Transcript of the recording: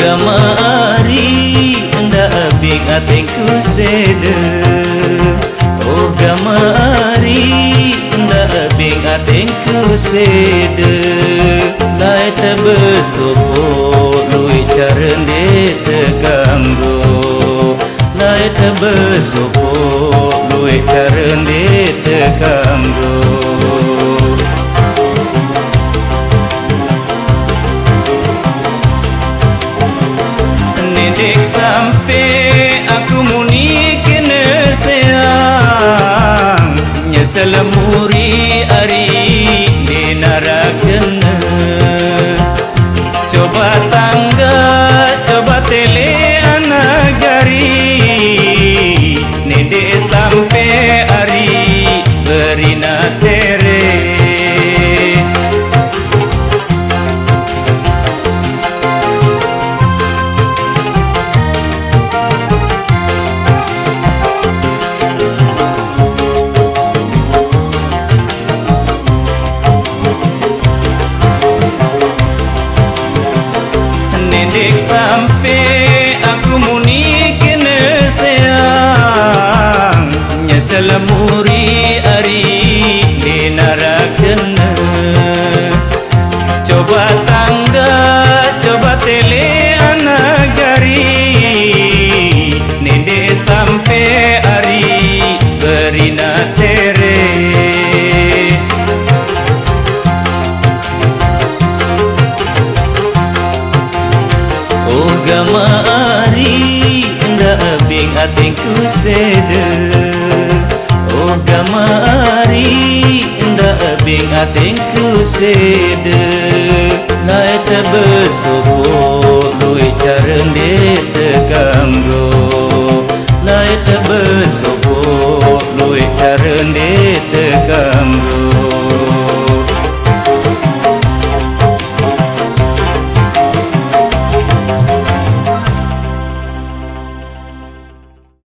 gamari anda abik atiku sede oh gamari anda abik atiku sede lai tebesopo oh, lui carende teganggu lai tebesopo oh, lui carende Nenek sampai aku muni kena seang. Nyesel muri ari di kena. Coba tangga, Nenek sampai aku muni kena seang Nyesel Oh gamari Nda abing atengku sede Oh gamari Nda abing atengku sede Lai tebesopo Lui carende teganggo Lai tebesopo Lui carende teganggo